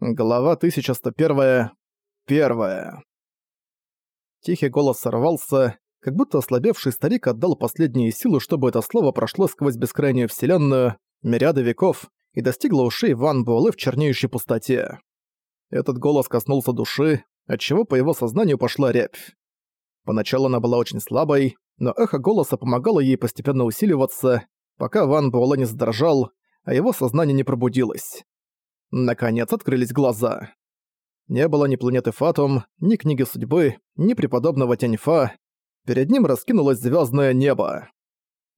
Глава 1101. Первая. Тихий голос сорвался, как будто ослабевший старик отдал последние силы, чтобы это слово прошло сквозь бескрайнюю вселенную, мириады веков, и достигло ушей Ван Буэлэ в чернеющей пустоте. Этот голос коснулся души, отчего по его сознанию пошла рябь. Поначалу она была очень слабой, но эхо голоса помогало ей постепенно усиливаться, пока Ван Буэлэ не задрожал, а его сознание не пробудилось. Наконец открылись глаза. Не было ни планеты Фатум, ни книги судьбы, ни преподобного Тяньфа. Перед ним раскинулось звездное небо.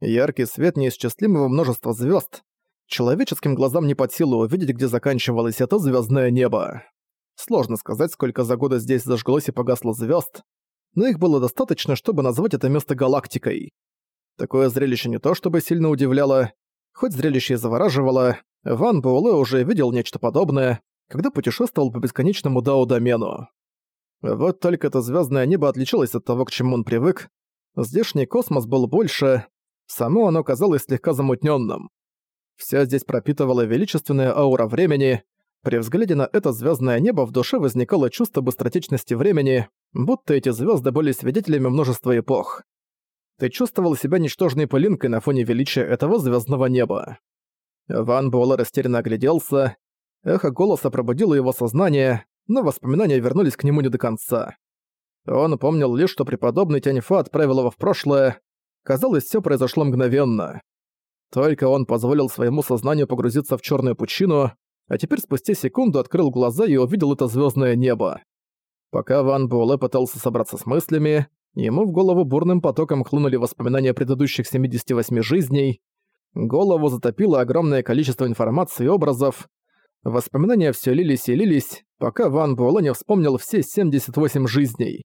Яркий свет неисчислимого множества звезд. Человеческим глазам не под силу увидеть, где заканчивалось это звездное небо. Сложно сказать, сколько за годы здесь зажглось и погасло звезд, но их было достаточно, чтобы назвать это место галактикой. Такое зрелище не то чтобы сильно удивляло, хоть зрелище и завораживало, Ван Буэлэ уже видел нечто подобное, когда путешествовал по бесконечному Дао-домену. Вот только это звездное небо отличалось от того, к чему он привык. Здешний космос был больше, само оно казалось слегка замутненным. Все здесь пропитывала величественная аура времени. При взгляде на это звездное небо в душе возникало чувство быстротечности времени, будто эти звезды были свидетелями множества эпох. Ты чувствовал себя ничтожной пылинкой на фоне величия этого звездного неба. Ван Буэлэ растерянно огляделся. Эхо голоса пробудило его сознание, но воспоминания вернулись к нему не до конца. Он помнил лишь, что преподобный Тяньфа отправил его в прошлое. Казалось, все произошло мгновенно. Только он позволил своему сознанию погрузиться в черную пучину, а теперь спустя секунду открыл глаза и увидел это звездное небо. Пока Ван Буэлэ пытался собраться с мыслями, ему в голову бурным потоком хлынули воспоминания предыдущих 78 жизней, Голову затопило огромное количество информации и образов. Воспоминания все лились и лились, пока Ван Буэлэ не вспомнил все 78 жизней.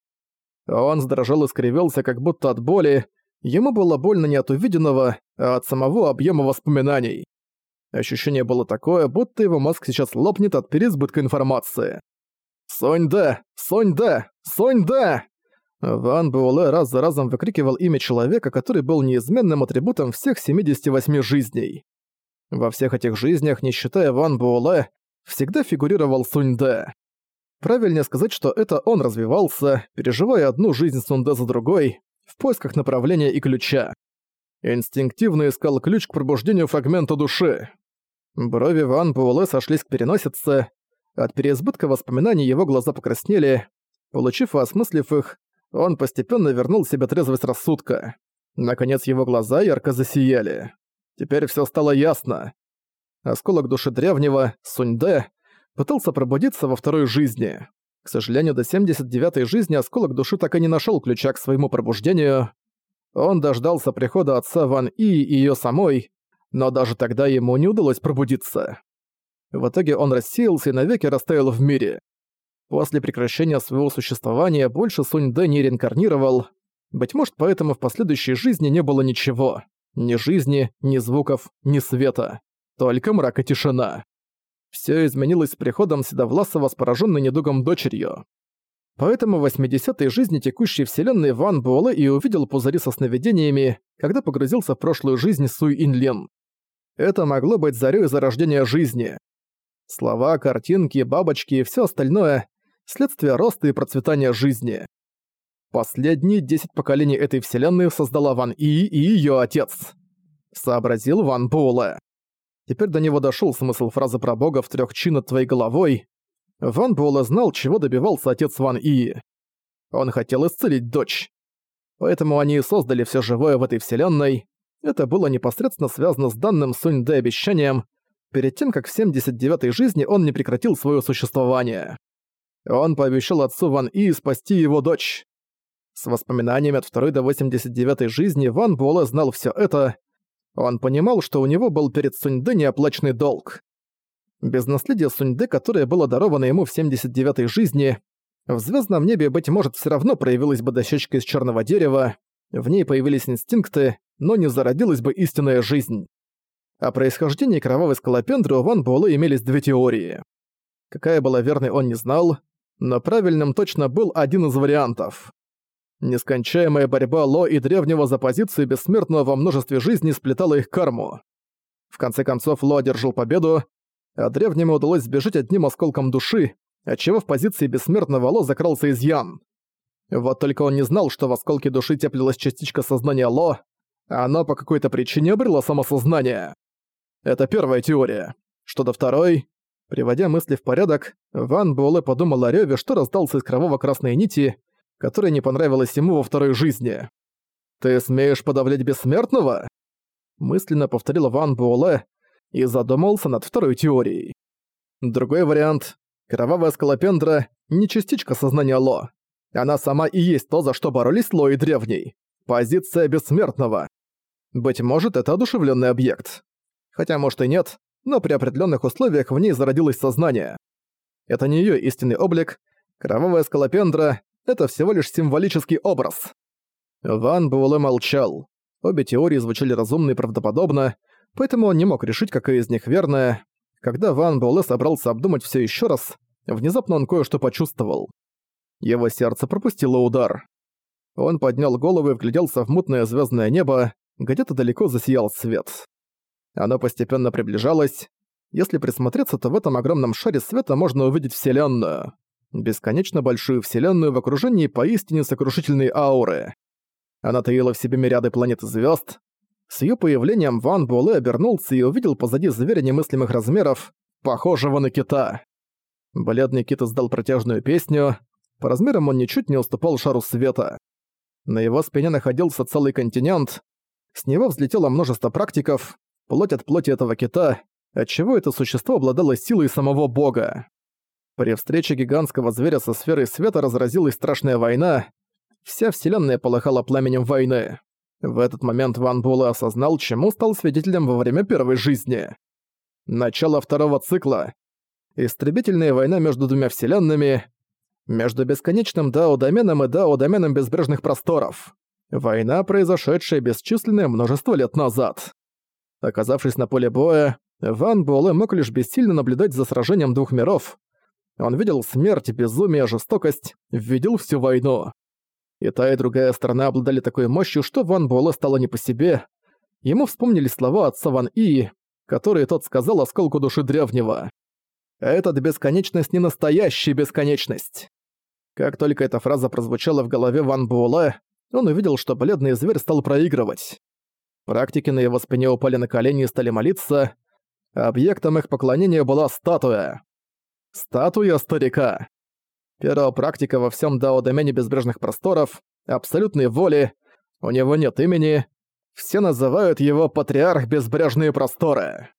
Он сдрожал и скривился, как будто от боли. Ему было больно не от увиденного, а от самого объема воспоминаний. Ощущение было такое, будто его мозг сейчас лопнет от переизбытка информации. «Сонь-да! Сонь-да! Сонь-да!» Ван Буэлэ раз за разом выкрикивал имя человека, который был неизменным атрибутом всех 78 жизней. Во всех этих жизнях, не считая Ван Буэлэ, всегда фигурировал Сунь-Дэ. Правильнее сказать, что это он развивался, переживая одну жизнь Сунь-Дэ за другой, в поисках направления и ключа. Инстинктивно искал ключ к пробуждению фрагмента души. Брови Ван Буэлэ сошлись к переносице, от переизбытка воспоминаний его глаза покраснели. Получив и осмыслив их, он постепенно вернул себе трезвость рассудка. Наконец его глаза ярко засияли. Теперь все стало ясно. Осколок души древнего, Суньде, пытался пробудиться во второй жизни. К сожалению, до 79-й жизни осколок души так и не нашел ключа к своему пробуждению. Он дождался прихода отца Ван И и её самой, но даже тогда ему не удалось пробудиться. В итоге он рассеялся и навеки растаял в мире. После прекращения своего существования больше Сунь Дэ не реинкарнировал. Быть может, поэтому в последующей жизни не было ничего. Ни жизни, ни звуков, ни света. Только мрак и тишина. Всё изменилось с приходом Седовласова с поражённой недугом дочерью. Поэтому в 80-й жизни текущей вселенной Ван Буэлэ и увидел пузыри со сновидениями, когда погрузился в прошлую жизнь Суй Инлин. Это могло быть зарёй зарождения жизни. Слова, картинки, бабочки и всё остальное следствие роста и процветания жизни. Последние десять поколений этой вселенной создала Ван И и её отец. Сообразил Ван Буэлэ. Теперь до него дошёл смысл фразы про бога в трёх чи над твоей головой. Ван Буэлэ знал, чего добивался отец Ван И. Он хотел исцелить дочь. Поэтому они и создали всё живое в этой вселенной. Это было непосредственно связано с данным Сунь Дэ обещанием, перед тем, как в 79-й жизни он не прекратил своё существование. Он пообещал отцу Ван И спасти его дочь. С воспоминаниями от второй до 89-й жизни Ван Буэлэ знал все это. Он понимал, что у него был перед Суньдэ неоплаченный долг. Без наследия Суньдэ, которое было даровано ему в 79-й жизни, в звездном небе, быть может, все равно проявилась бы дощечка из черного дерева, в ней появились инстинкты, но не зародилась бы истинная жизнь. О происхождении кровавой скалопендры у Ван Буэлэ имелись две теории. Какая была верной, он не знал, но правильным точно был один из вариантов. Нескончаемая борьба Ло и Древнего за позицию бессмертного во множестве жизней сплетала их карму. В конце концов Ло одержал победу, а древнему удалось сбежать одним осколком души, отчего в позиции бессмертного Ло закрался изъян. Вот только он не знал, что в осколке души теплилась частичка сознания Ло, а оно по какой-то причине обрело самосознание. Это первая теория. Что до второй... Приводя мысли в порядок, Ван Буэлэ подумал о рёве, что раздался из кроваво-красной нити, которая не понравилась ему во второй жизни. «Ты смеешь подавлять бессмертного?» Мысленно повторил Ван Буэлэ и задумался над второй теорией. Другой вариант — кровавая скалопендра — не частичка сознания Ло. Она сама и есть то, за что боролись Ло и Древний. Позиция бессмертного. Быть может, это одушевленный объект. Хотя, может и нет, но при определенных условиях в ней зародилось сознание. Это не ее истинный облик. Кровавая скалопендра — это всего лишь символический образ. Ван Буэлэ молчал. Обе теории звучали разумно и правдоподобно, поэтому он не мог решить, какая из них верная. Когда Ван Буэлэ собрался обдумать все еще раз, внезапно он кое-что почувствовал. Его сердце пропустило удар. Он поднял голову и вгляделся в мутное звездное небо, где-то далеко засиял свет. Оно постепенно приближалось. Если присмотреться, то в этом огромном шаре света можно увидеть Вселенную. Бесконечно большую Вселенную в окружении поистине сокрушительной ауры. Она таила в себе мириады планет и звезд. С ее появлением Ван Буэлэ обернулся и увидел позади зверя немыслимых размеров, похожего на кита. Бледный кит издал протяжную песню. По размерам он ничуть не уступал шару света. На его спине находился целый континент. С него взлетело множество практиков, плоть от плоти этого кита, отчего это существо обладало силой самого бога. При встрече гигантского зверя со сферой света разразилась страшная война. Вся вселенная полыхала пламенем войны. В этот момент Ван Буэлэ осознал, чему стал свидетелем во время первой жизни. Начало второго цикла. Истребительная война между двумя вселенными. Между бесконечным Дао-доменом и Дао-доменом безбрежных просторов. Война, произошедшая бесчисленное множество лет назад. Оказавшись на поле боя, Ван Буэлэ мог лишь бессильно наблюдать за сражением двух миров. Он видел смерть, безумие, жестокость, видел всю войну. И та, и другая сторона обладали такой мощью, что Ван Буэлэ стало не по себе. Ему вспомнили слова отца Ван И, которые тот сказал осколку души древнего. «Этот бесконечность не настоящая бесконечность». Как только эта фраза прозвучала в голове Ван Буэлэ, он увидел, что бледный зверь стал проигрывать. Практики на его спине упали на колени и стали молиться. Объектом их поклонения была статуя. Статуя старика. Первого практика во всем дао-домене безбрежных просторов, абсолютной воли, у него нет имени, все называют его Патриарх Безбрежные Просторы.